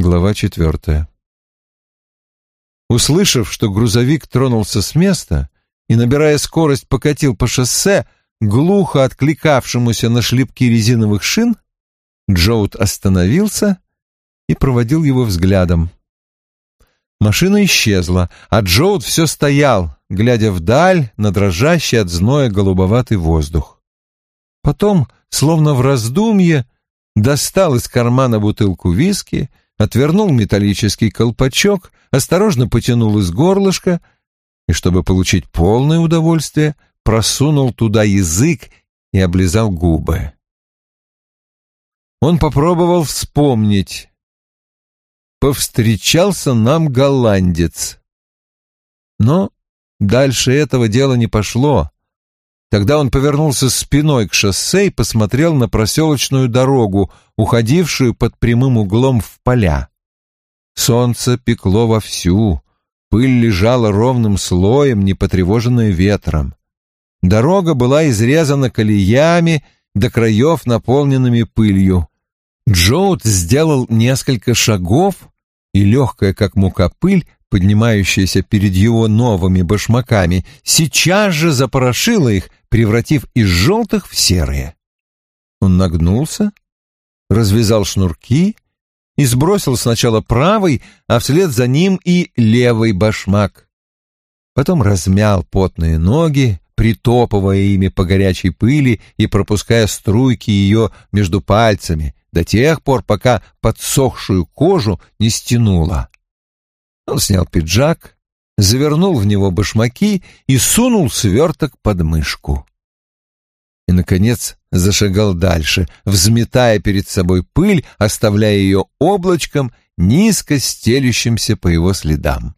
Глава четвертая. Услышав, что грузовик тронулся с места и, набирая скорость, покатил по шоссе, глухо откликавшемуся на шлепки резиновых шин, Джоут остановился и проводил его взглядом. Машина исчезла, а Джоут все стоял, глядя вдаль на дрожащий от зноя голубоватый воздух. Потом, словно в раздумье, достал из кармана бутылку виски, отвернул металлический колпачок, осторожно потянул из горлышка и, чтобы получить полное удовольствие, просунул туда язык и облизал губы. Он попробовал вспомнить. Повстречался нам голландец. Но дальше этого дела не пошло. Тогда он повернулся спиной к шоссе и посмотрел на проселочную дорогу, уходившую под прямым углом в поля. Солнце пекло вовсю, пыль лежала ровным слоем, не потревоженная ветром. Дорога была изрезана колеями, до краев наполненными пылью. Джоут сделал несколько шагов, и легкая, как мука, пыль поднимающаяся перед его новыми башмаками, сейчас же запорошила их, превратив из желтых в серые. Он нагнулся, развязал шнурки и сбросил сначала правый, а вслед за ним и левый башмак. Потом размял потные ноги, притопывая ими по горячей пыли и пропуская струйки ее между пальцами до тех пор, пока подсохшую кожу не стянуло. Он снял пиджак, завернул в него башмаки и сунул сверток под мышку. И, наконец, зашагал дальше, взметая перед собой пыль, оставляя ее облачком, низко стелющимся по его следам.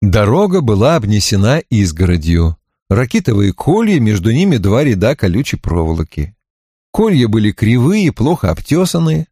Дорога была обнесена изгородью. Ракитовые колья, между ними два ряда колючей проволоки. Колья были кривые, плохо обтесанные.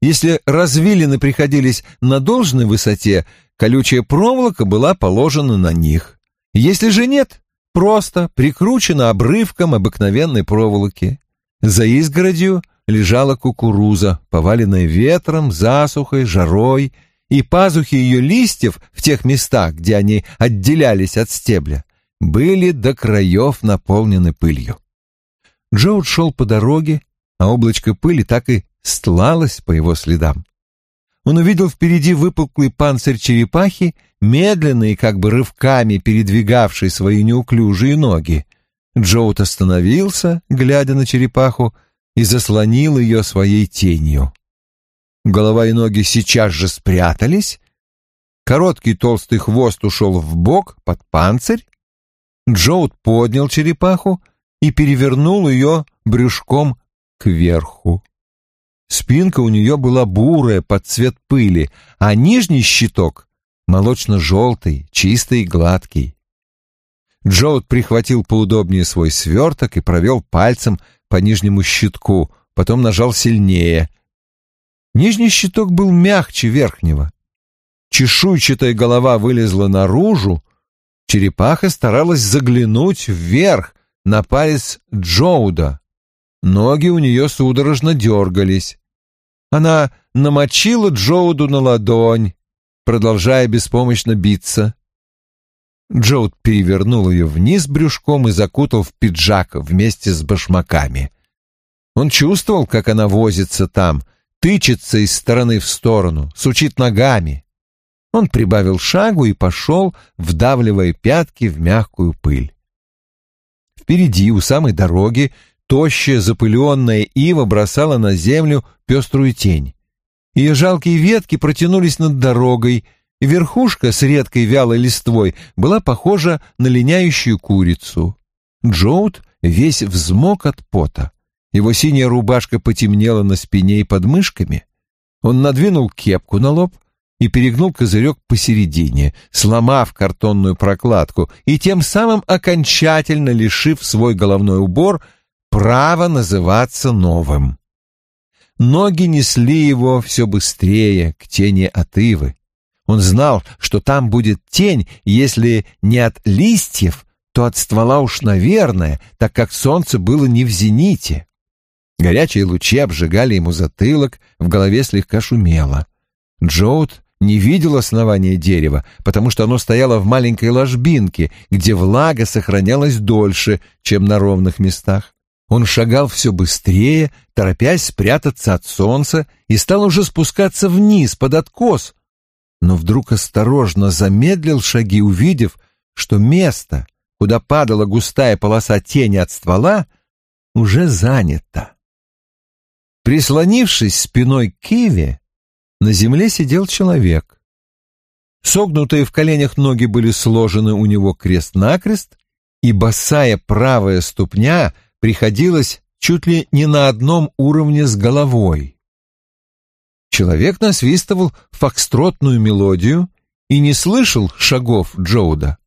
Если развилины приходились на должной высоте, колючая проволока была положена на них. Если же нет, просто прикручена обрывком обыкновенной проволоки. За изгородью лежала кукуруза, поваленная ветром, засухой, жарой, и пазухи ее листьев в тех местах, где они отделялись от стебля, были до краев наполнены пылью. Джоуд шел по дороге, а облачко пыли так и стлалось по его следам он увидел впереди выпуклый панцирь черепахи, медленно и как бы рывками передвигавший свои неуклюжие ноги. Джоут остановился, глядя на черепаху, и заслонил ее своей тенью. Голова и ноги сейчас же спрятались, короткий толстый хвост ушел в бок под панцирь, Джоут поднял черепаху и перевернул ее брюшком кверху. Спинка у нее была бурая, под цвет пыли, а нижний щиток — молочно-желтый, чистый и гладкий. Джоуд прихватил поудобнее свой сверток и провел пальцем по нижнему щитку, потом нажал сильнее. Нижний щиток был мягче верхнего. Чешуйчатая голова вылезла наружу, черепаха старалась заглянуть вверх на палец Джоуда. Ноги у нее судорожно дергались. Она намочила Джоуду на ладонь, продолжая беспомощно биться. Джоуд перевернул ее вниз брюшком и закутал в пиджак вместе с башмаками. Он чувствовал, как она возится там, тычется из стороны в сторону, сучит ногами. Он прибавил шагу и пошел, вдавливая пятки в мягкую пыль. Впереди, у самой дороги, Тощая запыленная ива бросала на землю пеструю тень. Ее жалкие ветки протянулись над дорогой, и верхушка с редкой вялой листвой была похожа на линяющую курицу. Джоут весь взмок от пота. Его синяя рубашка потемнела на спине и под мышками. Он надвинул кепку на лоб и перегнул козырек посередине, сломав картонную прокладку и тем самым окончательно лишив свой головной убор — право называться новым. Ноги несли его все быстрее к тени от ивы. Он знал, что там будет тень, если не от листьев, то от ствола уж, наверное, так как солнце было не в зените. Горячие лучи обжигали ему затылок, в голове слегка шумело. Джоуд не видел основания дерева, потому что оно стояло в маленькой ложбинке, где влага сохранялась дольше, чем на ровных местах. Он шагал все быстрее, торопясь спрятаться от солнца, и стал уже спускаться вниз, под откос, но вдруг осторожно замедлил шаги, увидев, что место, куда падала густая полоса тени от ствола, уже занято. Прислонившись спиной к киве, на земле сидел человек. Согнутые в коленях ноги были сложены у него крест-накрест, и босая правая ступня приходилась чуть ли не на одном уровне с головой. Человек насвистывал фокстротную мелодию и не слышал шагов Джоуда.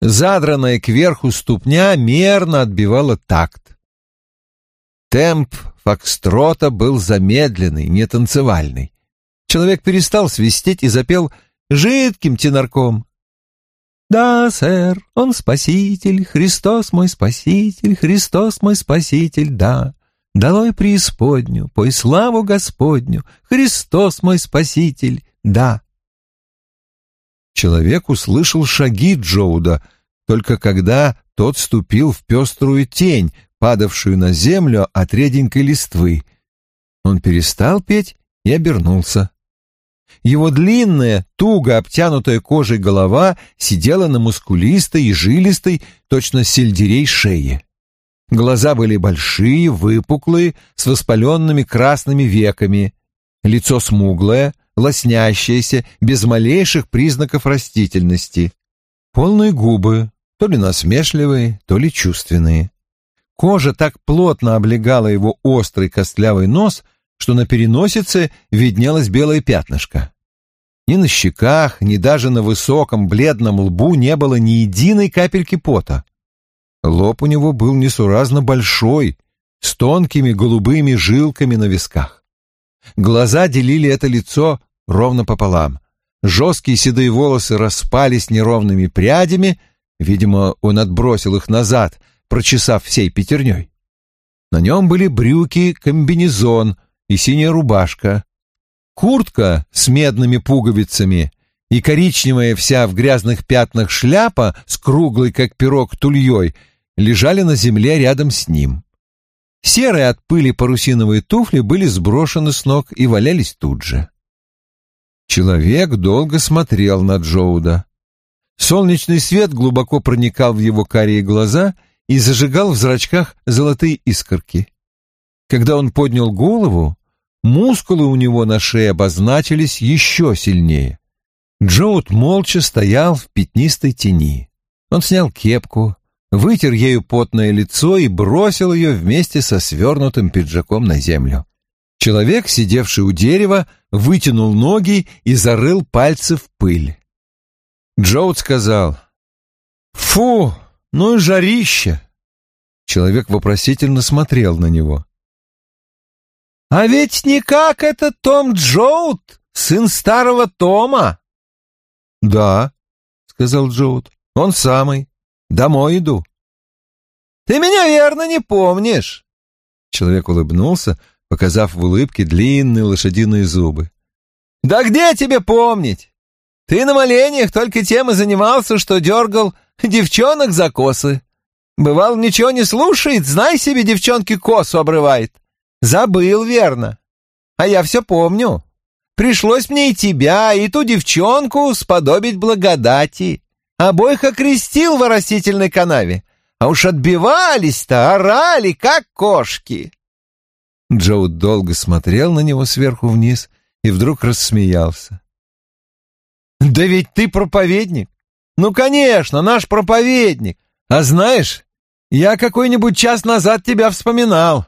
Задранная кверху ступня мерно отбивала такт. Темп фокстрота был замедленный, не танцевальный. Человек перестал свистеть и запел жидким тенорком. «Да, сэр, он спаситель, Христос мой спаситель, Христос мой спаситель, да. Долой преисподню, пой славу Господню, Христос мой спаситель, да». Человек услышал шаги Джоуда, только когда тот ступил в пеструю тень, падавшую на землю от реденькой листвы. Он перестал петь и обернулся. Его длинная, туго обтянутая кожей голова сидела на мускулистой и жилистой, точно сельдерей шее. Глаза были большие, выпуклые, с воспаленными красными веками. Лицо смуглое, лоснящееся, без малейших признаков растительности. Полные губы, то ли насмешливые, то ли чувственные. Кожа так плотно облегала его острый костлявый нос, что на переносице виднелось белое пятнышко. Ни на щеках, ни даже на высоком бледном лбу не было ни единой капельки пота. Лоб у него был несуразно большой, с тонкими голубыми жилками на висках. Глаза делили это лицо ровно пополам. Жесткие седые волосы распались неровными прядями, видимо, он отбросил их назад, прочесав всей пятерней. На нем были брюки, комбинезон — и синяя рубашка. Куртка с медными пуговицами и коричневая вся в грязных пятнах шляпа с круглой, как пирог, тульей лежали на земле рядом с ним. Серые от пыли парусиновые туфли были сброшены с ног и валялись тут же. Человек долго смотрел на Джоуда. Солнечный свет глубоко проникал в его карие глаза и зажигал в зрачках золотые искорки. Когда он поднял голову, Мускулы у него на шее обозначились еще сильнее. Джоут молча стоял в пятнистой тени. Он снял кепку, вытер ею потное лицо и бросил ее вместе со свернутым пиджаком на землю. Человек, сидевший у дерева, вытянул ноги и зарыл пальцы в пыль. Джоут сказал, «Фу, ну и жарище!» Человек вопросительно смотрел на него. «А ведь никак это Том Джоут, сын старого Тома!» «Да», — сказал Джоут, — «он самый. Домой иду». «Ты меня верно не помнишь!» Человек улыбнулся, показав в улыбке длинные лошадиные зубы. «Да где тебе помнить? Ты на молениях только тем и занимался, что дергал девчонок за косы. Бывал, ничего не слушает, знай себе, девчонки косу обрывает. Забыл, верно. А я все помню. Пришлось мне и тебя, и ту девчонку сподобить благодати. Обоих окрестил в оросительной канаве. А уж отбивались-то, орали, как кошки. Джоу долго смотрел на него сверху вниз и вдруг рассмеялся. «Да ведь ты проповедник! Ну, конечно, наш проповедник! А знаешь, я какой-нибудь час назад тебя вспоминал.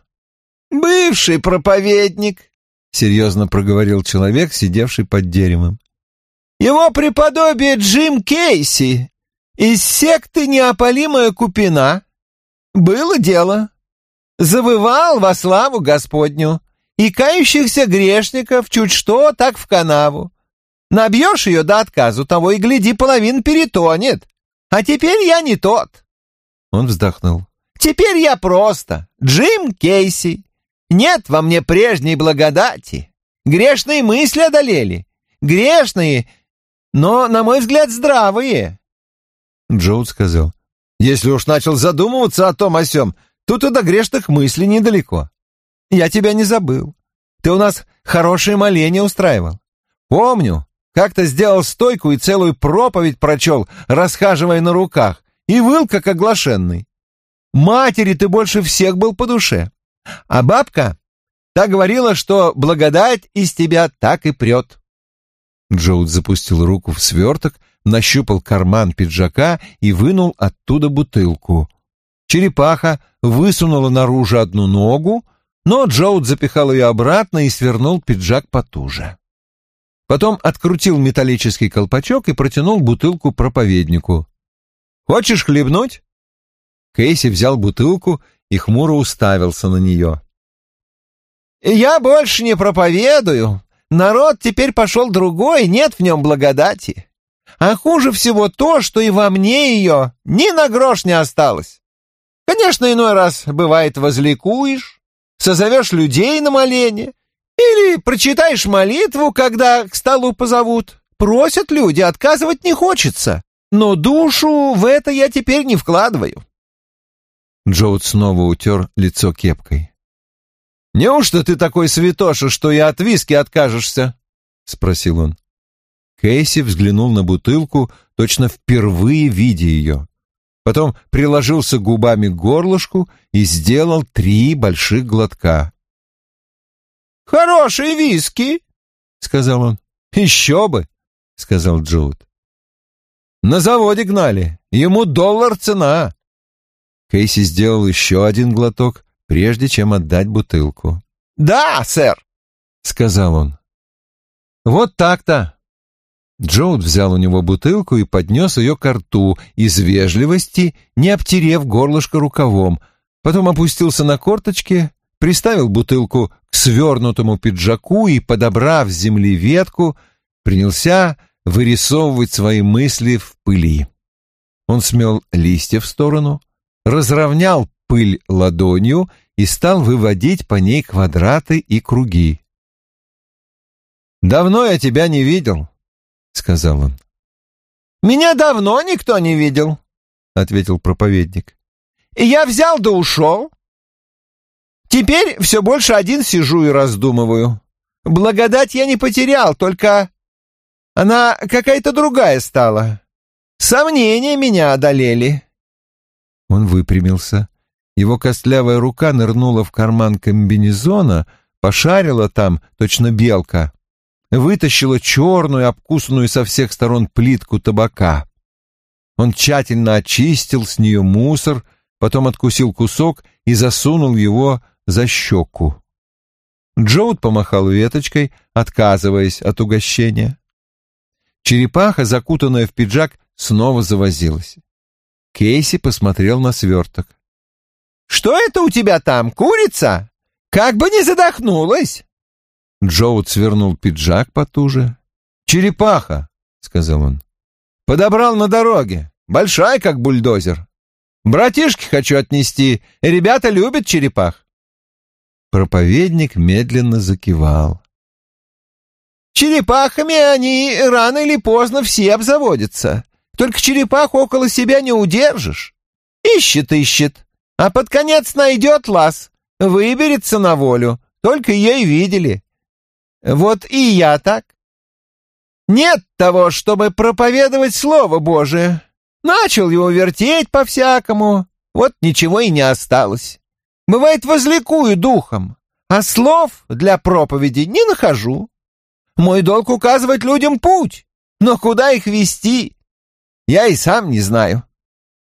«Бывший проповедник», — серьезно проговорил человек, сидевший под деревом. «Его преподобие Джим Кейси из секты «Неопалимая купина». Было дело. Завывал во славу Господню, и кающихся грешников чуть что так в канаву. Набьешь ее до отказу того и, гляди, половин перетонет. А теперь я не тот. Он вздохнул. Теперь я просто Джим Кейси. Нет во мне прежней благодати. Грешные мысли одолели. грешные, но, на мой взгляд, здравые. Джоуд сказал, «Если уж начал задумываться о том о сём, тут и до грешных мыслей недалеко. Я тебя не забыл. Ты у нас хорошее моление устраивал. Помню, как-то сделал стойку и целую проповедь прочел, расхаживая на руках, и выл, как оглашенный. Матери ты больше всех был по душе. А бабка, та говорила, что благодать из тебя так и прет. Джоуд запустил руку в сверток, нащупал карман пиджака и вынул оттуда бутылку. Черепаха высунула наружу одну ногу, но Джоуд запихал ее обратно и свернул пиджак потуже. Потом открутил металлический колпачок и протянул бутылку проповеднику. «Хочешь хлебнуть?» Кейси взял бутылку и хмуро уставился на нее. «Я больше не проповедую. Народ теперь пошел другой, нет в нем благодати. А хуже всего то, что и во мне ее ни на грош не осталось. Конечно, иной раз, бывает, возликуешь, созовешь людей на моление, или прочитаешь молитву, когда к столу позовут. Просят люди, отказывать не хочется. Но душу в это я теперь не вкладываю. Джоуд снова утер лицо кепкой. «Неужто ты такой святоша, что и от виски откажешься?» — спросил он. Кейси взглянул на бутылку, точно впервые видя ее. Потом приложился губами к горлышку и сделал три больших глотка. «Хорошие виски!» — сказал он. «Еще бы!» — сказал Джоуд. «На заводе гнали. Ему доллар цена!» Кейси сделал еще один глоток, прежде чем отдать бутылку. «Да, сэр!» — сказал он. «Вот так-то!» Джоуд взял у него бутылку и поднес ее к рту, из вежливости, не обтерев горлышко рукавом, потом опустился на корточки, приставил бутылку к свернутому пиджаку и, подобрав с земли ветку, принялся вырисовывать свои мысли в пыли. Он смел листья в сторону, разровнял пыль ладонью и стал выводить по ней квадраты и круги. «Давно я тебя не видел», — сказал он. «Меня давно никто не видел», — ответил проповедник. «И я взял да ушел. Теперь все больше один сижу и раздумываю. Благодать я не потерял, только она какая-то другая стала. Сомнения меня одолели». Он выпрямился. Его костлявая рука нырнула в карман комбинезона, пошарила там, точно белка, вытащила черную, обкусанную со всех сторон плитку табака. Он тщательно очистил с нее мусор, потом откусил кусок и засунул его за щеку. Джоуд помахал веточкой, отказываясь от угощения. Черепаха, закутанная в пиджак, снова завозилась. Кейси посмотрел на сверток. «Что это у тебя там, курица? Как бы не задохнулась!» Джоуд свернул пиджак потуже. «Черепаха», — сказал он. «Подобрал на дороге. Большая, как бульдозер. Братишки хочу отнести. Ребята любят черепах». Проповедник медленно закивал. «Черепахами они рано или поздно все обзаводятся. Только черепах около себя не удержишь. Ищет, ищет, а под конец найдет лаз, выберется на волю. Только ее видели. Вот и я так. Нет того, чтобы проповедовать Слово Божие. Начал его вертеть по-всякому, вот ничего и не осталось. Бывает, возликую духом, а слов для проповеди не нахожу. Мой долг указывать людям путь, но куда их вести, я и сам не знаю.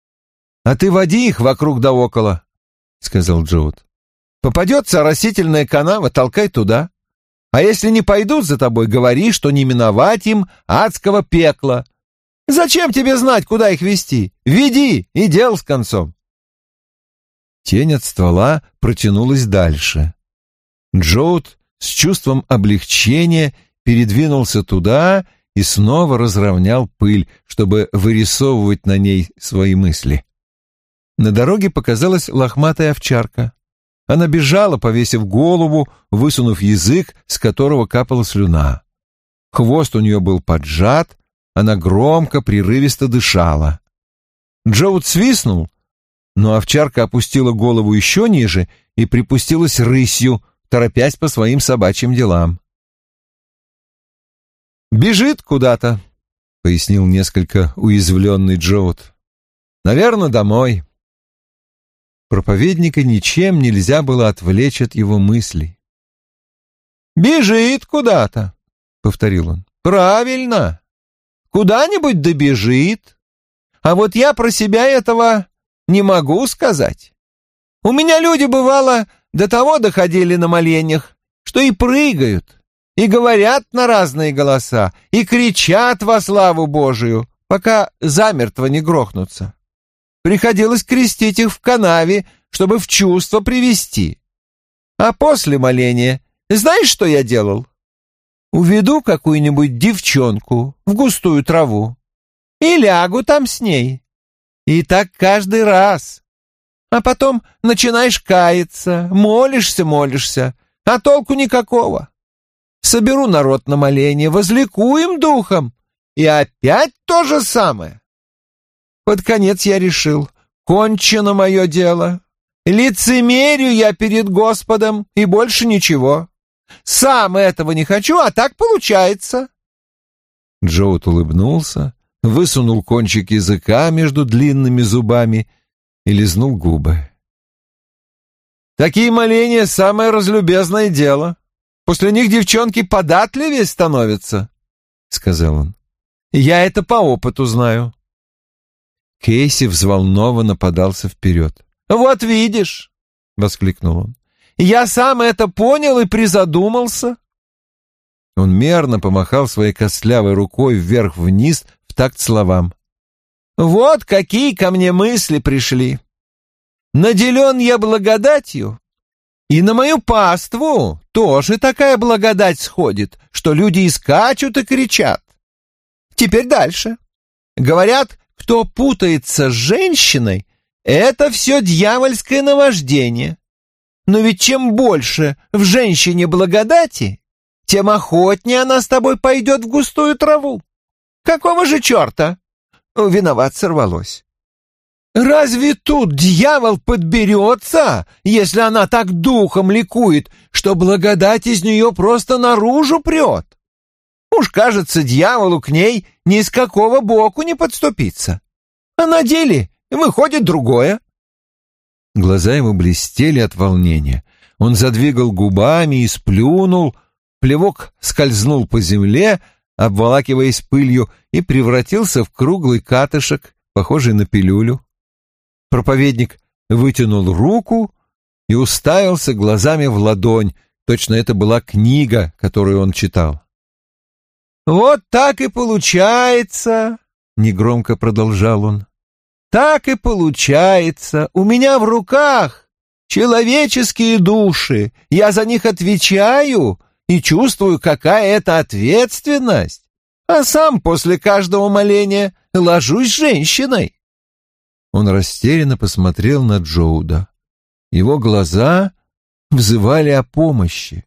— А ты води их вокруг да около, — сказал Джоуд. — Попадется растительная канава, толкай туда. А если не пойдут за тобой, говори, что не миновать им адского пекла. Зачем тебе знать, куда их вести? Веди, и дел с концом. Тень от ствола протянулась дальше. Джоуд с чувством облегчения передвинулся туда и снова разровнял пыль, чтобы вырисовывать на ней свои мысли. На дороге показалась лохматая овчарка. Она бежала, повесив голову, высунув язык, с которого капала слюна. Хвост у нее был поджат, она громко, прерывисто дышала. Джоуд свистнул, но овчарка опустила голову еще ниже и припустилась рысью, торопясь по своим собачьим делам. «Бежит куда-то», — пояснил несколько уязвленный Джоуд. «Наверное, домой». Проповедника ничем нельзя было отвлечь от его мыслей. «Бежит куда-то», — повторил он. «Правильно. Куда-нибудь добежит. А вот я про себя этого не могу сказать. У меня люди, бывало, до того доходили на моленьях, что и прыгают, и говорят на разные голоса, и кричат во славу Божию, пока замертво не грохнутся. Приходилось крестить их в канаве, чтобы в чувство привести. А после моления, знаешь, что я делал? Уведу какую-нибудь девчонку в густую траву и лягу там с ней. И так каждый раз. А потом начинаешь каяться, молишься, молишься, а толку никакого. Соберу народ на моление, возликуем духом, и опять то же самое. Под конец я решил, кончено мое дело. Лицемерю я перед Господом, и больше ничего. Сам этого не хочу, а так получается. Джоут улыбнулся, высунул кончик языка между длинными зубами и лизнул губы. «Такие моления — самое разлюбезное дело. После них девчонки податливее становятся», — сказал он. «Я это по опыту знаю». Кейси взволнованно подался вперед. «Вот видишь!» — воскликнул он. «Я сам это понял и призадумался». Он мерно помахал своей костлявой рукой вверх-вниз в такт словам. «Вот какие ко мне мысли пришли! Наделен я благодатью, и на мою паству тоже такая благодать сходит, что люди и и кричат. Теперь дальше. Говорят, кто путается с женщиной, это все дьявольское наваждение. Но ведь чем больше в женщине благодати, тем охотнее она с тобой пойдет в густую траву. Какого же черта? Виноват сорвалось. Разве тут дьявол подберется, если она так духом ликует, что благодать из нее просто наружу прет? Уж, кажется, дьяволу к ней ни с какого боку не подступиться. А на деле выходит другое. Глаза его блестели от волнения. Он задвигал губами и сплюнул, плевок скользнул по земле, обволакиваясь пылью, и превратился в круглый катышек, похожий на пилюлю. Проповедник вытянул руку и уставился глазами в ладонь, точно это была книга, которую он читал. «Вот так и получается», — негромко продолжал он. «Так и получается. У меня в руках человеческие души. Я за них отвечаю и чувствую, какая это ответственность. А сам после каждого моления ложусь женщиной». Он растерянно посмотрел на Джоуда. Его глаза взывали о помощи.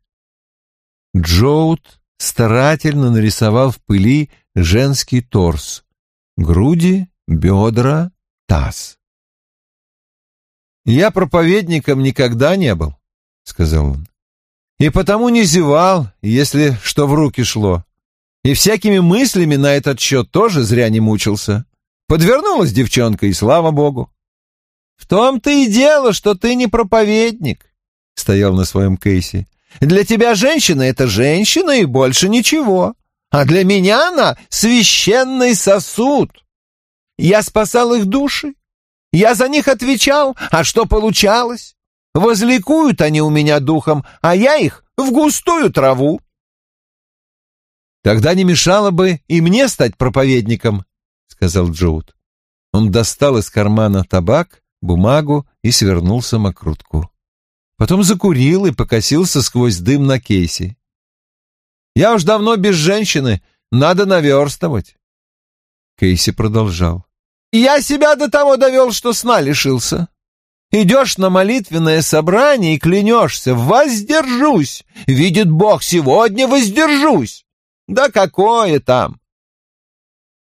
Джоуд старательно нарисовал в пыли женский торс, груди, бедра, таз. «Я проповедником никогда не был», — сказал он, — «и потому не зевал, если что в руки шло, и всякими мыслями на этот счет тоже зря не мучился. Подвернулась девчонка, и слава богу». «В том-то и дело, что ты не проповедник», — стоял на своем кейсе. Для тебя женщина — это женщина и больше ничего. А для меня она — священный сосуд. Я спасал их души. Я за них отвечал. А что получалось? Возликуют они у меня духом, а я их в густую траву. «Тогда не мешало бы и мне стать проповедником», — сказал Джоуд. Он достал из кармана табак, бумагу и свернул самокрутку. Потом закурил и покосился сквозь дым на Кейси. «Я уж давно без женщины, надо наверстывать». Кейси продолжал. «Я себя до того довел, что сна лишился. Идешь на молитвенное собрание и клянешься, воздержусь, видит Бог, сегодня воздержусь. Да какое там?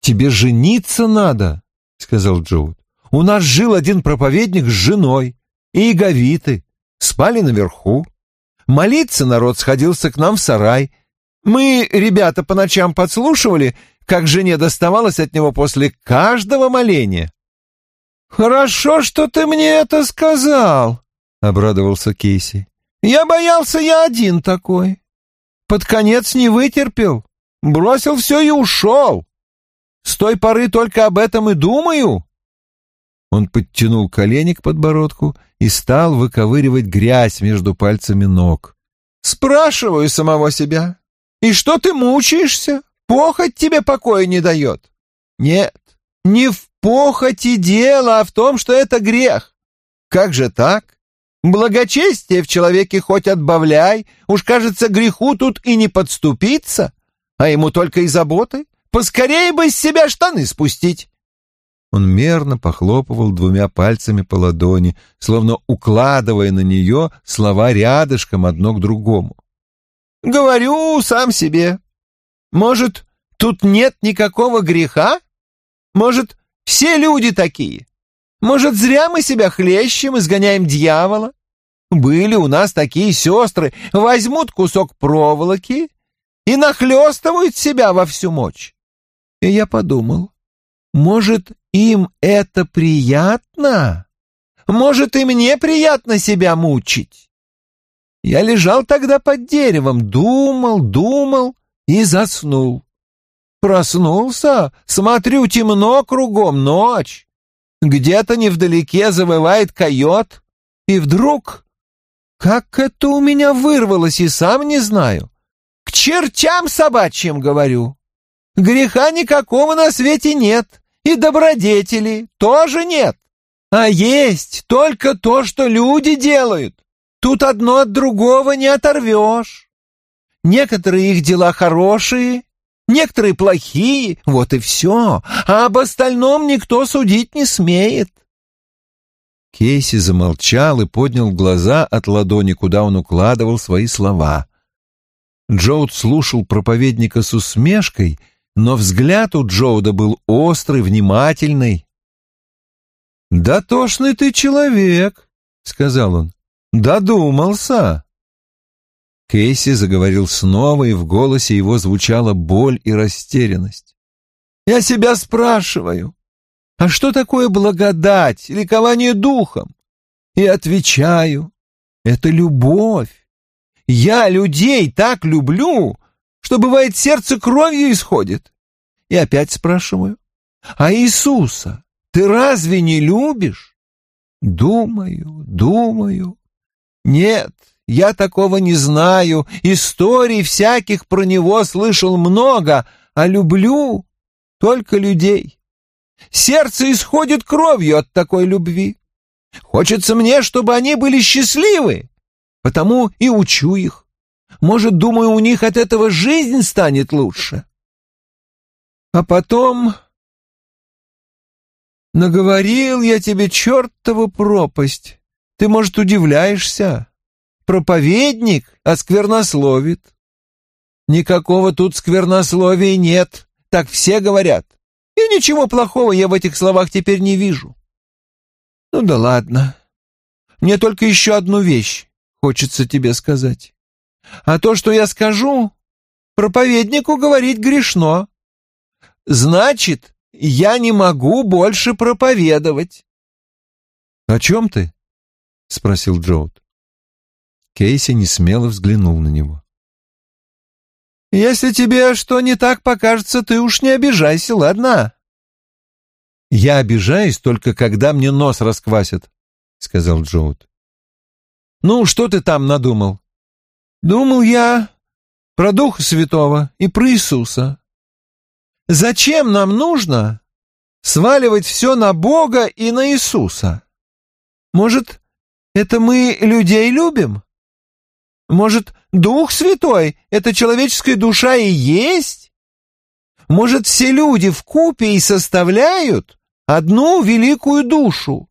Тебе жениться надо, сказал Джоуд. У нас жил один проповедник с женой, и иговиты, спали наверху. Молиться народ сходился к нам в сарай. Мы, ребята, по ночам подслушивали, как жене доставалось от него после каждого моления. «Хорошо, что ты мне это сказал», — обрадовался Кейси. «Я боялся, я один такой. Под конец не вытерпел, бросил все и ушел. С той поры только об этом и думаю». Он подтянул колени к подбородку и стал выковыривать грязь между пальцами ног. «Спрашиваю самого себя, и что ты мучаешься? Похоть тебе покоя не дает?» «Нет, не в похоти дело, а в том, что это грех. Как же так? Благочестие в человеке хоть отбавляй, уж кажется, греху тут и не подступиться, а ему только и заботы. Поскорее бы из себя штаны спустить. Он мерно похлопывал двумя пальцами по ладони, словно укладывая на нее слова рядышком одно к другому. «Говорю сам себе. Может, тут нет никакого греха? Может, все люди такие? Может, зря мы себя хлещем и сгоняем дьявола? Были у нас такие сестры, возьмут кусок проволоки и нахлестывают себя во всю мощь. И я подумал, может, им это приятно? Может, и мне приятно себя мучить? Я лежал тогда под деревом, думал, думал и заснул. Проснулся, смотрю, темно кругом, ночь. Где-то невдалеке завывает койот, и вдруг... Как это у меня вырвалось, и сам не знаю. К чертям собачьим, говорю. Греха никакого на свете нет, и добродетели тоже нет. А есть только то, что люди делают. Тут одно от другого не оторвешь. Некоторые их дела хорошие, некоторые плохие, вот и все, а об остальном никто судить не смеет. Кейси замолчал и поднял глаза от ладони, куда он укладывал свои слова. Джоуд слушал проповедника с усмешкой, но взгляд у Джоуда был острый, внимательный. «Дотошный ты человек», — сказал он. «Додумался». Кейси заговорил снова, и в голосе его звучала боль и растерянность. «Я себя спрашиваю, а что такое благодать, ликование духом? И отвечаю, это любовь. Я людей так люблю, что бывает сердце кровью исходит. И опять спрашиваю, а Иисуса ты разве не любишь? Думаю, думаю. Нет, я такого не знаю, историй всяких про него слышал много, а люблю только людей. Сердце исходит кровью от такой любви. Хочется мне, чтобы они были счастливы, потому и учу их. Может, думаю, у них от этого жизнь станет лучше. А потом... Наговорил я тебе чертову пропасть. Ты, может, удивляешься, проповедник осквернословит. Никакого тут сквернословия нет, так все говорят. И ничего плохого я в этих словах теперь не вижу. Ну да ладно. Мне только еще одну вещь хочется тебе сказать. А то, что я скажу, проповеднику говорить грешно. Значит, я не могу больше проповедовать. — О чем ты? — спросил Джоуд. Кейси несмело взглянул на него. «Если тебе что не так покажется, ты уж не обижайся, ладно?» «Я обижаюсь только, когда мне нос расквасят», — сказал Джоуд. «Ну, что ты там надумал?» «Думал я про Духа Святого и про Иисуса. Зачем нам нужно сваливать все на Бога и на Иисуса? Может, это мы людей любим?» Может, Дух Святой — это человеческая душа и есть? Может, все люди в купе и составляют одну великую душу,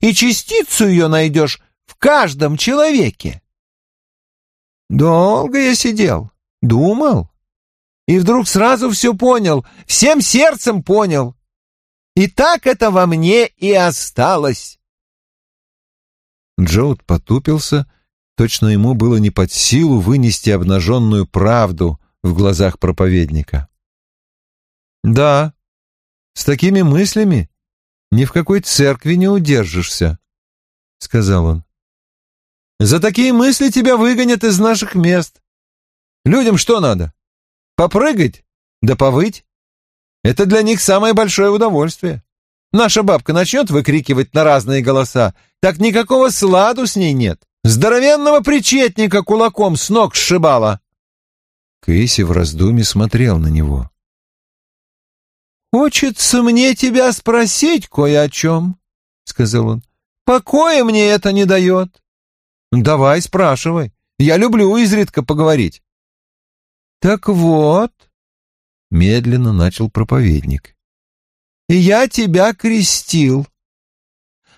и частицу ее найдешь в каждом человеке? Долго я сидел, думал. и вдруг сразу все понял, всем сердцем понял. И так это во мне и осталось. Джоуд потупился, точно ему было не под силу вынести обнаженную правду в глазах проповедника. «Да, с такими мыслями ни в какой церкви не удержишься», — сказал он. «За такие мысли тебя выгонят из наших мест. Людям что надо? Попрыгать? Да повыть? Это для них самое большое удовольствие. Наша бабка начнет выкрикивать на разные голоса, так никакого сладу с ней нет. Здоровенного причетника кулаком с ног сшибала. Кейси в раздумье смотрел на него. «Хочется мне тебя спросить кое о чем», — сказал он. «Покоя мне это не дает». «Давай, спрашивай. Я люблю изредка поговорить». «Так вот», — медленно начал проповедник, — «я тебя крестил.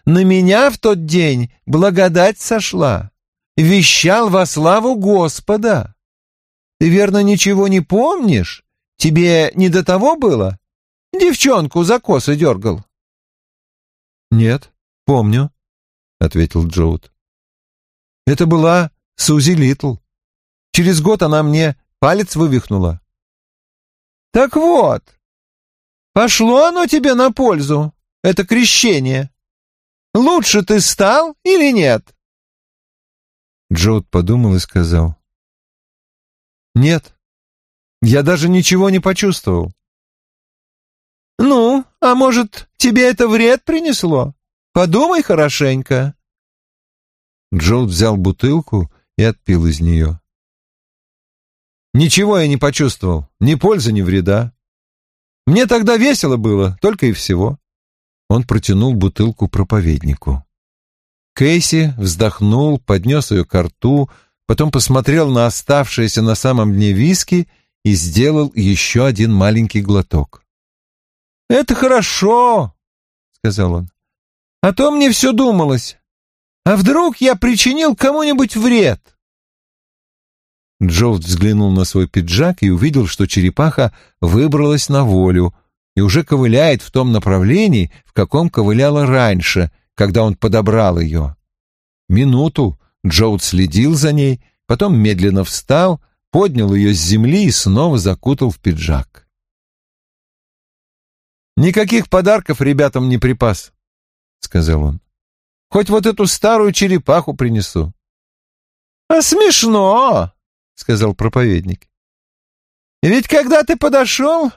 На меня в тот день благодать сошла, вещал во славу Господа. Ты, верно, ничего не помнишь? Тебе не до того было? Девчонку за косы дергал». «Нет, помню», — ответил Джоуд. «Это была Сузи Литл. Через год она мне палец вывихнула. Так вот, пошло оно тебе на пользу, это крещение. Лучше ты стал или нет? Джоуд подумал и сказал. Нет, я даже ничего не почувствовал. Ну, а может, тебе это вред принесло? Подумай хорошенько. Джоуд взял бутылку и отпил из нее. Ничего я не почувствовал, ни пользы, ни вреда. Мне тогда весело было, только и всего. Он протянул бутылку проповеднику. Кейси вздохнул, поднес ее к рту, потом посмотрел на оставшиеся на самом дне виски и сделал еще один маленький глоток. «Это хорошо», — сказал он. «А то мне все думалось. А вдруг я причинил кому-нибудь вред?» Джоуд взглянул на свой пиджак и увидел, что черепаха выбралась на волю и уже ковыляет в том направлении, в каком ковыляла раньше, когда он подобрал ее. Минуту Джоуд следил за ней, потом медленно встал, поднял ее с земли и снова закутал в пиджак. «Никаких подарков ребятам не припас», — сказал он. «Хоть вот эту старую черепаху принесу». «А смешно!» — сказал проповедник. «Ведь когда ты подошел,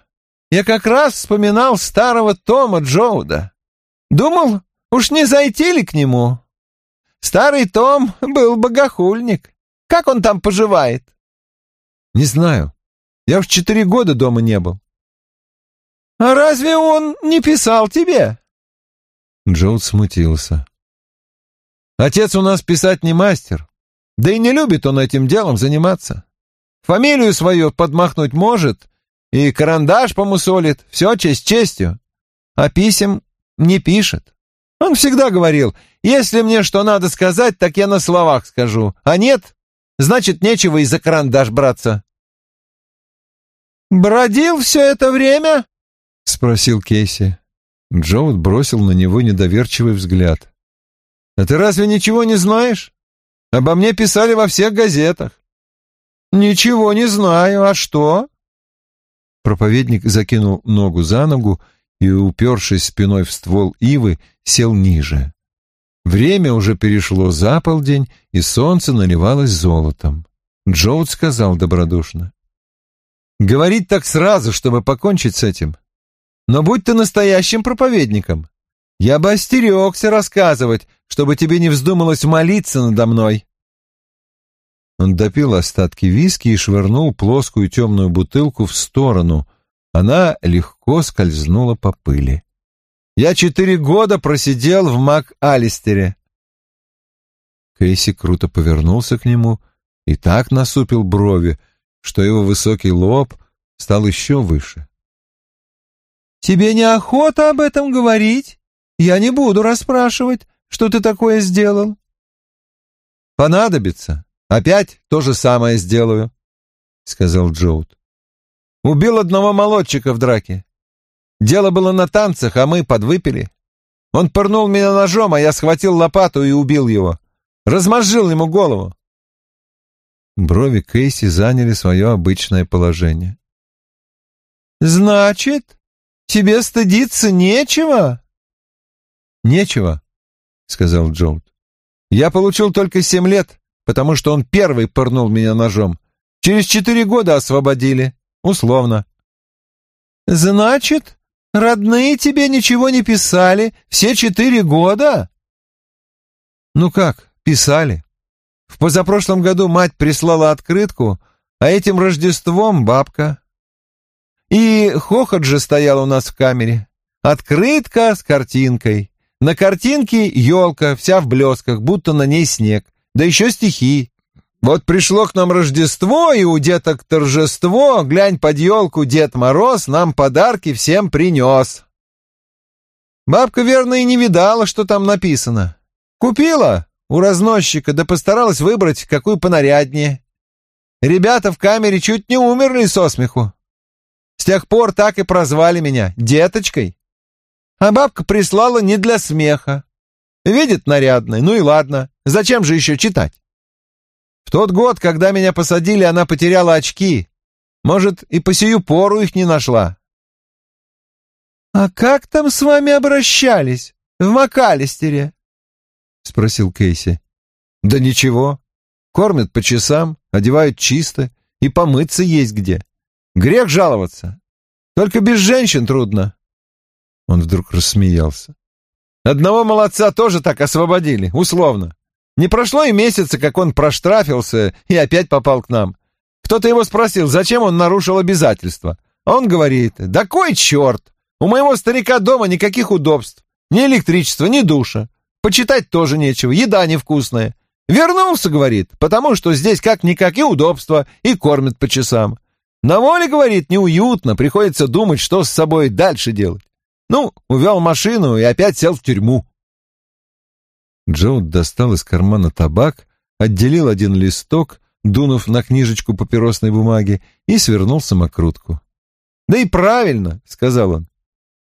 я как раз вспоминал старого Тома Джоуда. Думал, уж не зайти ли к нему? Старый Том был богохульник. Как он там поживает?» «Не знаю. Я уж четыре года дома не был». «А разве он не писал тебе?» Джоуд смутился. «Отец у нас писать не мастер. Да и не любит он этим делом заниматься. Фамилию свою подмахнуть может, и карандаш помусолит, все честь честью. А писем не пишет. Он всегда говорил, если мне что надо сказать, так я на словах скажу, а нет, значит, нечего и за карандаш браться. «Бродил все это время?» — спросил Кейси. Джоуд бросил на него недоверчивый взгляд. «А ты разве ничего не знаешь? Обо мне писали во всех газетах. Ничего не знаю, а что? Проповедник закинул ногу за ногу и, упершись спиной в ствол ивы, сел ниже. Время уже перешло за полдень, и солнце наливалось золотом. Джоуд сказал добродушно. «Говорить так сразу, чтобы покончить с этим. Но будь ты настоящим проповедником. Я бы остерегся рассказывать, чтобы тебе не вздумалось молиться надо мной. Он допил остатки виски и швырнул плоскую темную бутылку в сторону. Она легко скользнула по пыли. Я четыре года просидел в МакАлистере. Кейси круто повернулся к нему и так насупил брови, что его высокий лоб стал еще выше. «Тебе неохота об этом говорить?» Я не буду расспрашивать, что ты такое сделал. Понадобится. Опять то же самое сделаю, сказал Джоуд. Убил одного молодчика в драке. Дело было на танцах, а мы подвыпили. Он пырнул меня ножом, а я схватил лопату и убил его. Размозжил ему голову. Брови Кейси заняли свое обычное положение. «Значит, тебе стыдиться нечего?» «Нечего», — сказал Джоуд. «Я получил только семь лет, потому что он первый пырнул меня ножом. Через четыре года освободили, условно». «Значит, родные тебе ничего не писали все четыре года?» «Ну как, писали. В позапрошлом году мать прислала открытку, а этим Рождеством бабка. И хохот же стоял у нас в камере. Открытка с картинкой. На картинке елка, вся в блесках, будто на ней снег. Да еще стихи. Вот пришло к нам Рождество, и у деток торжество. Глянь под елку, Дед Мороз нам подарки всем принес. Бабка, верно, и не видала, что там написано. Купила у разносчика, да постаралась выбрать, какую понаряднее. Ребята в камере чуть не умерли со смеху. С тех пор так и прозвали меня деточкой. А бабка прислала не для смеха. Видит нарядной, ну и ладно, зачем же еще читать? В тот год, когда меня посадили, она потеряла очки. Может, и по сию пору их не нашла. — А как там с вами обращались в МакАлистере? — спросил Кейси. — Да ничего. Кормят по часам, одевают чисто, и помыться есть где. Грех жаловаться. Только без женщин трудно. Он вдруг рассмеялся. Одного молодца тоже так освободили, условно. Не прошло и месяца, как он проштрафился и опять попал к нам. Кто-то его спросил, зачем он нарушил обязательства. Он говорит, да кой черт, у моего старика дома никаких удобств, ни электричества, ни душа. Почитать тоже нечего, еда невкусная. Вернулся, говорит, потому что здесь как-никак и удобства, и кормят по часам. На воле, говорит, неуютно, приходится думать, что с собой дальше делать. Ну, увел машину и опять сел в тюрьму. Джоуд достал из кармана табак, отделил один листок, дунув на книжечку папиросной бумаги, и свернул самокрутку. «Да и правильно», — сказал он.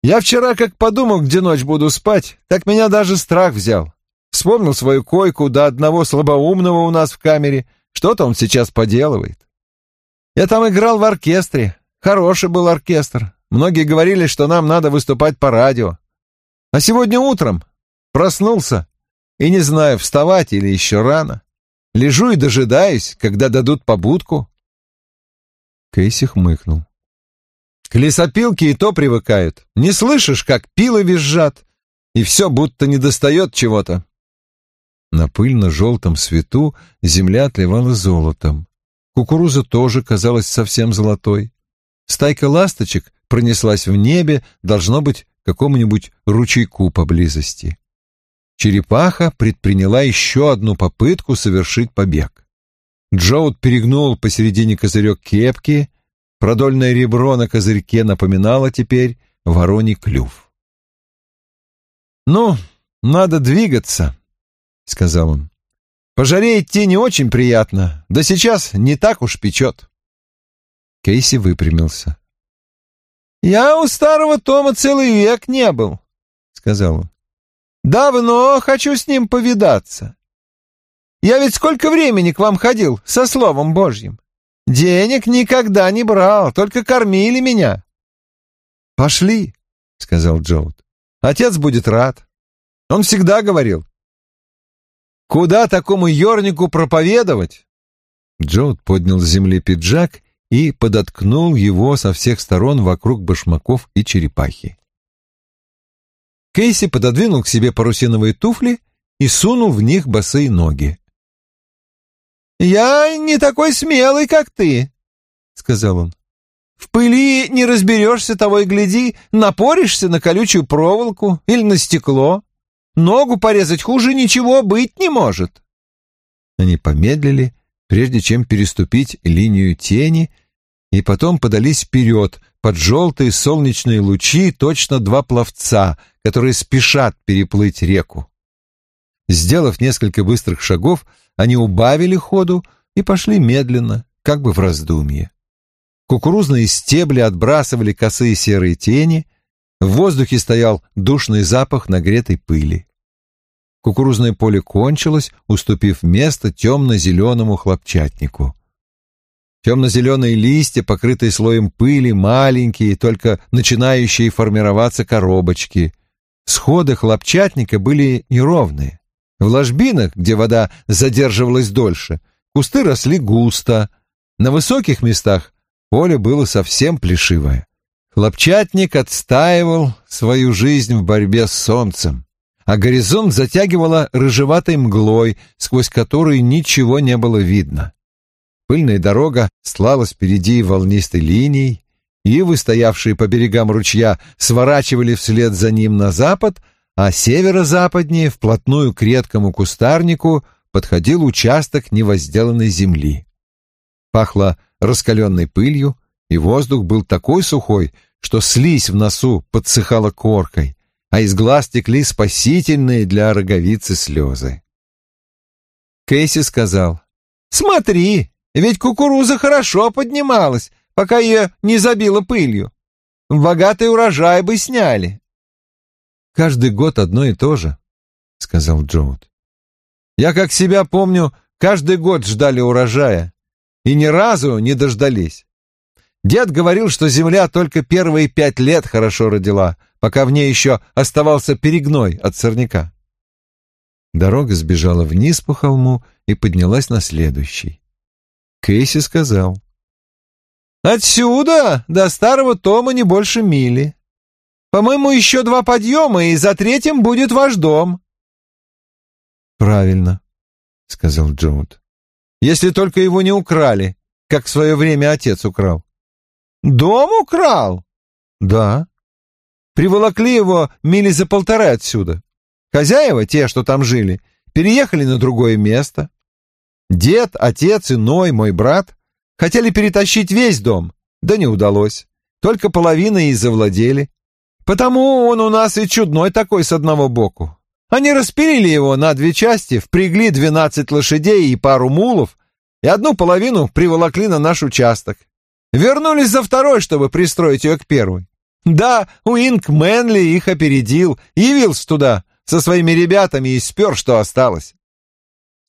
«Я вчера как подумал, где ночь буду спать, так меня даже страх взял. Вспомнил свою койку до одного слабоумного у нас в камере. Что-то он сейчас поделывает. Я там играл в оркестре. Хороший был оркестр. Многие говорили, что нам надо выступать по радио. А сегодня утром проснулся и не знаю, вставать или еще рано. Лежу и дожидаюсь, когда дадут побудку. Кейси хмыкнул. К лесопилке и то привыкают. Не слышишь, как пилы визжат, и все будто не достает чего-то. На пыльно-желтом свету земля отливала золотом. Кукуруза тоже казалась совсем золотой. Стайка ласточек пронеслась в небе, должно быть, какому-нибудь ручейку поблизости. Черепаха предприняла еще одну попытку совершить побег. Джоуд перегнул посередине козырек кепки, продольное ребро на козырьке напоминало теперь вороний клюв. «Ну, надо двигаться», — сказал он. По жаре идти не очень приятно, да сейчас не так уж печет. Кейси выпрямился. «Я у старого Тома целый век не был», — сказал он. «Давно хочу с ним повидаться. Я ведь сколько времени к вам ходил со Словом Божьим. Денег никогда не брал, только кормили меня». «Пошли», — сказал Джоуд. «Отец будет рад. Он всегда говорил, Куда такому ернику проповедовать? Джоуд поднял с земли пиджак и подоткнул его со всех сторон вокруг башмаков и черепахи. Кейси пододвинул к себе парусиновые туфли и сунул в них босые ноги. «Я не такой смелый, как ты», — сказал он. «В пыли не разберешься того и гляди, напоришься на колючую проволоку или на стекло. Ногу порезать хуже ничего быть не может. Они помедлили, прежде чем переступить линию тени, и потом подались вперед, под желтые солнечные лучи, точно два пловца, которые спешат переплыть реку. Сделав несколько быстрых шагов, они убавили ходу и пошли медленно, как бы в раздумье. Кукурузные стебли отбрасывали косые серые тени, в воздухе стоял душный запах нагретой пыли. Кукурузное поле кончилось, уступив место темно-зеленому хлопчатнику. Темно-зеленые листья, покрытые слоем пыли, маленькие, только начинающие формироваться коробочки. Сходы хлопчатника были неровные. В ложбинах, где вода задерживалась дольше, кусты росли густо. На высоких местах поле было совсем плешивое. Хлопчатник отстаивал свою жизнь в борьбе с солнцем, а горизонт затягивало рыжеватой мглой, сквозь которую ничего не было видно. Пыльная дорога слалась впереди волнистой линией, ивы, стоявшие по берегам ручья, сворачивали вслед за ним на запад, а северо-западнее, вплотную к редкому кустарнику, подходил участок невозделанной земли. Пахло раскаленной пылью, и воздух был такой сухой, что слизь в носу подсыхала коркой, а из глаз текли спасительные для роговицы слезы. Кейси сказал, «Смотри, ведь кукуруза хорошо поднималась, пока ее не забило пылью. Богатый урожай бы сняли. «Каждый год одно и то же», — сказал Джоуд. «Я, как себя помню, каждый год ждали урожая, и ни разу не дождались. Дед говорил, что земля только первые пять лет хорошо родила, пока в ней еще оставался перегной от сорняка». Дорога сбежала вниз по холму и поднялась на следующий. Кейси сказал. «Отсюда до старого Тома не больше мили. По-моему, еще два подъема, и за третьим будет ваш дом». «Правильно», — сказал Джоуд. «Если только его не украли, как в свое время отец украл». «Дом украл?» «Да». Приволокли его мили за полторы отсюда. Хозяева, те, что там жили, переехали на другое место. Дед, отец и Ной, мой брат, хотели перетащить весь дом, да не удалось. Только половина и завладели. Потому он у нас и чудной такой с одного боку. Они распилили его на две части, впрягли двенадцать лошадей и пару мулов, и одну половину приволокли на наш участок. Вернулись за второй, чтобы пристроить ее к первой. Да, Уинк Мэнли их опередил, явился туда со своими ребятами и спер, что осталось.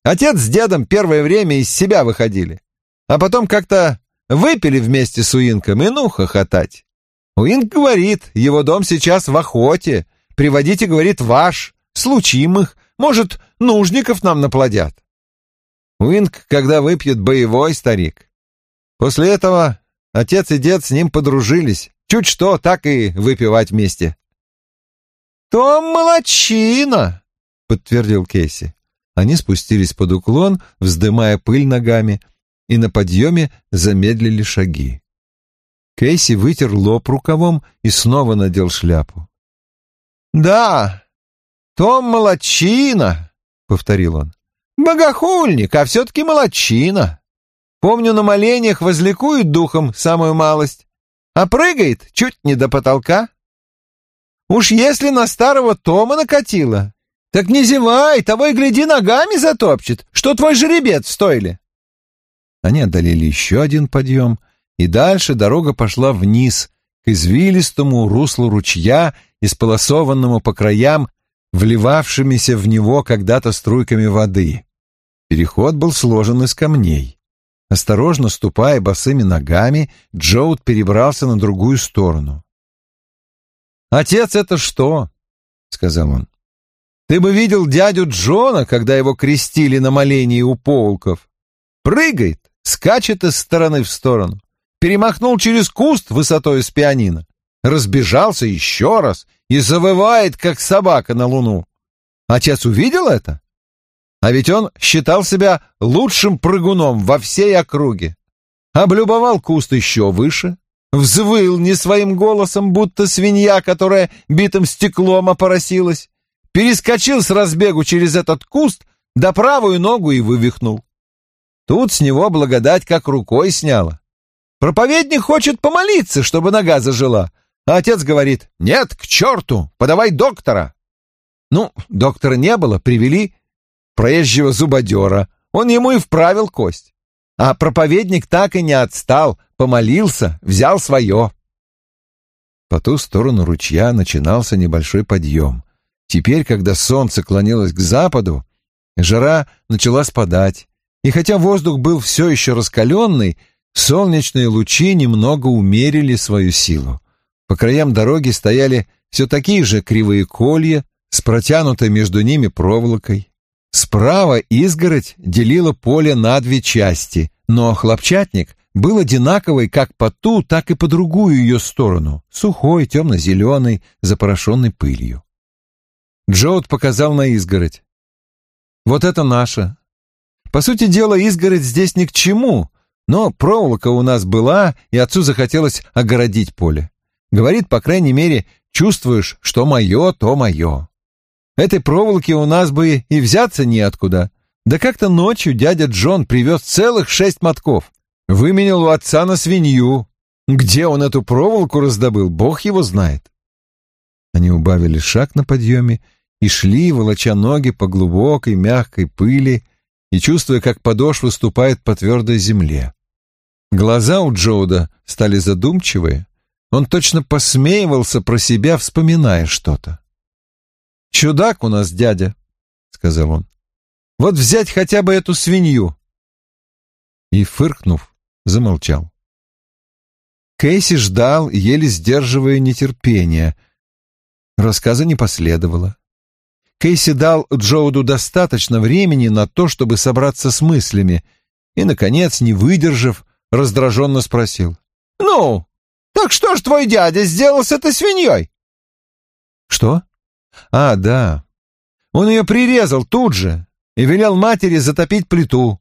Отец с дедом первое время из себя выходили, а потом как-то выпили вместе с Уинком и ну хохотать. Уинк говорит, его дом сейчас в охоте, приводите, говорит, ваш, случимых, может, нужников нам наплодят. Уинк, когда выпьет, боевой старик. После этого отец и дед с ним подружились, чуть что, так и выпивать вместе. «Том молочина!» — подтвердил Кейси. Они спустились под уклон, вздымая пыль ногами, и на подъеме замедлили шаги. Кейси вытер лоб рукавом и снова надел шляпу. «Да, Том молочина», — повторил он. «Богохульник, а все-таки молочина. Помню, на молениях возликует духом самую малость, а прыгает чуть не до потолка. Уж если на старого Тома накатило, так не зевай, того и гляди, ногами затопчет, что твой жеребец стоили. Они одолели еще один подъем, и дальше дорога пошла вниз, к извилистому руслу ручья, исполосованному по краям, вливавшимися в него когда-то струйками воды. Переход был сложен из камней. Осторожно ступая босыми ногами, Джоуд перебрался на другую сторону. «Отец — это что?» — сказал он. Ты бы видел дядю Джона, когда его крестили на молении у полков. Прыгает, скачет из стороны в сторону, перемахнул через куст высотой с пианино, разбежался еще раз и завывает, как собака на луну. Отец увидел это? А ведь он считал себя лучшим прыгуном во всей округе. Облюбовал куст еще выше, взвыл не своим голосом, будто свинья, которая битым стеклом опоросилась, перескочил с разбегу через этот куст, да правую ногу и вывихнул. Тут с него благодать как рукой сняла. Проповедник хочет помолиться, чтобы нога зажила, а отец говорит «Нет, к черту, подавай доктора». Ну, доктора не было, привели проезжего зубодера, он ему и вправил кость. а проповедник так и не отстал, помолился, взял свое. По ту сторону ручья начинался небольшой подъем. Теперь, когда солнце клонилось к западу, жара начала спадать, и хотя воздух был все еще раскаленный, солнечные лучи немного умерили свою силу. По краям дороги стояли все такие же кривые колья с протянутой между ними проволокой. Справа изгородь делила поле на две части, но хлопчатник был одинаковый как по ту, так и по другую ее сторону, сухой, темно-зеленый, запорошенный пылью. Джоуд показал на изгородь. «Вот это наша. По сути дела, изгородь здесь ни к чему, но проволока у нас была, и отцу захотелось огородить поле. Говорит, по крайней мере, чувствуешь, что мое, то мое. Этой проволоки у нас бы и взяться неоткуда. Да как-то ночью дядя Джон привез целых шесть мотков. Выменял у отца на свинью. Где он эту проволоку раздобыл, бог его знает. Они убавили шаг на подъеме и шли, волоча ноги по глубокой мягкой пыли и чувствуя, как подошвы ступают по твердой земле. Глаза у Джоуда стали задумчивые. Он точно посмеивался про себя, вспоминая что-то. «Чудак у нас дядя», — сказал он. «Вот взять хотя бы эту свинью». И, фыркнув, замолчал. Кейси ждал, еле сдерживая нетерпение. Рассказа не последовало. Кейси дал Джоуду достаточно времени на то, чтобы собраться с мыслями, и, наконец, не выдержав, раздраженно спросил. «Ну, так что ж твой дядя сделал с этой свиньей?» «Что?» А, да. Он ее прирезал тут же и велел матери затопить плиту.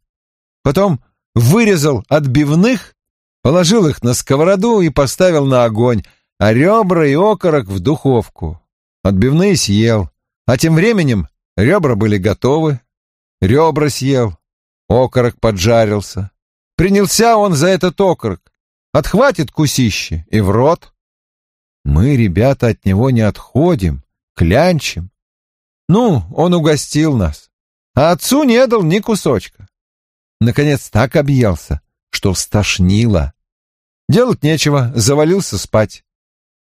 Потом вырезал отбивных, положил их на сковороду и поставил на огонь, а ребра и окорок в духовку. Отбивные съел, а тем временем ребра были готовы. Ребра съел, окорок поджарился. Принялся он за этот окорок. Отхватит кусище и в рот. Мы, ребята, от него не отходим клянчим. Ну, он угостил нас, а отцу не дал ни кусочка. Наконец так объелся, что стошнило. Делать нечего, завалился спать.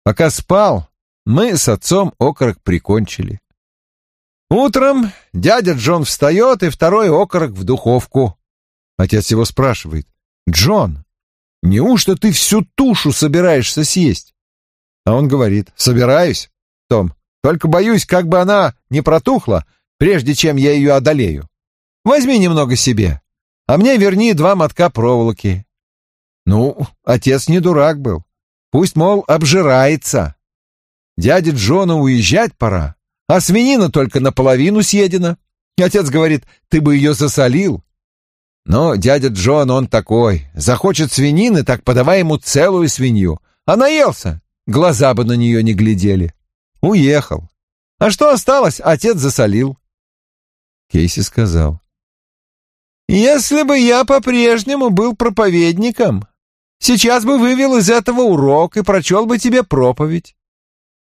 Пока спал, мы с отцом окорок прикончили. Утром дядя Джон встает, и второй окорок в духовку. Отец его спрашивает, «Джон, неужто ты всю тушу собираешься съесть?» А он говорит, «Собираюсь, Том, только боюсь, как бы она не протухла, прежде чем я ее одолею. Возьми немного себе, а мне верни два мотка проволоки. Ну, отец не дурак был. Пусть, мол, обжирается. Дяде Джону уезжать пора, а свинина только наполовину съедена. Отец говорит, ты бы ее засолил. Но дядя Джон, он такой. Захочет свинины, так подавай ему целую свинью. А наелся, глаза бы на нее не глядели. Уехал. А что осталось, отец засолил. Кейси сказал. Если бы я по-прежнему был проповедником, сейчас бы вывел из этого урок и прочел бы тебе проповедь.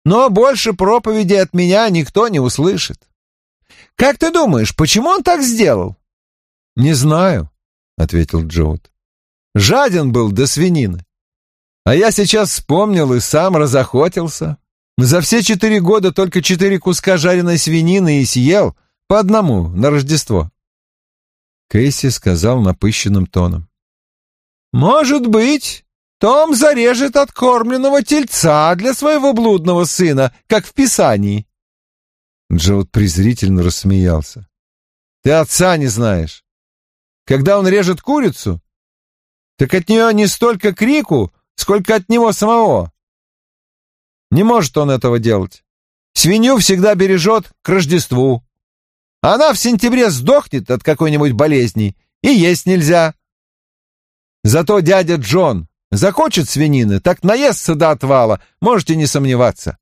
Но больше проповеди от меня никто не услышит. Как ты думаешь, почему он так сделал? Не знаю, ответил Джоуд. Жаден был до свинины. А я сейчас вспомнил и сам разохотился. За все четыре года только четыре куска жареной свинины и съел, по одному, на Рождество. Кейси сказал напыщенным тоном. «Может быть, Том зарежет откормленного тельца для своего блудного сына, как в Писании». Джоуд презрительно рассмеялся. «Ты отца не знаешь. Когда он режет курицу, так от нее не столько крику, сколько от него самого. Не может он этого делать. Свинью всегда бережет к Рождеству. Она в сентябре сдохнет от какой-нибудь болезни, и есть нельзя. Зато дядя Джон захочет свинины, так наестся до отвала, можете не сомневаться.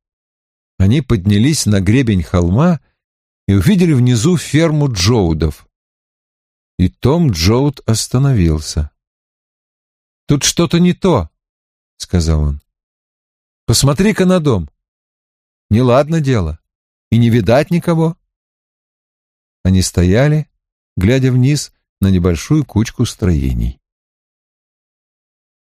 Они поднялись на гребень холма и увидели внизу ферму Джоудов. И Том Джоуд остановился. «Тут что-то не то», — сказал он. Посмотри-ка на дом. Неладно дело. И не видать никого. Они стояли, глядя вниз на небольшую кучку строений.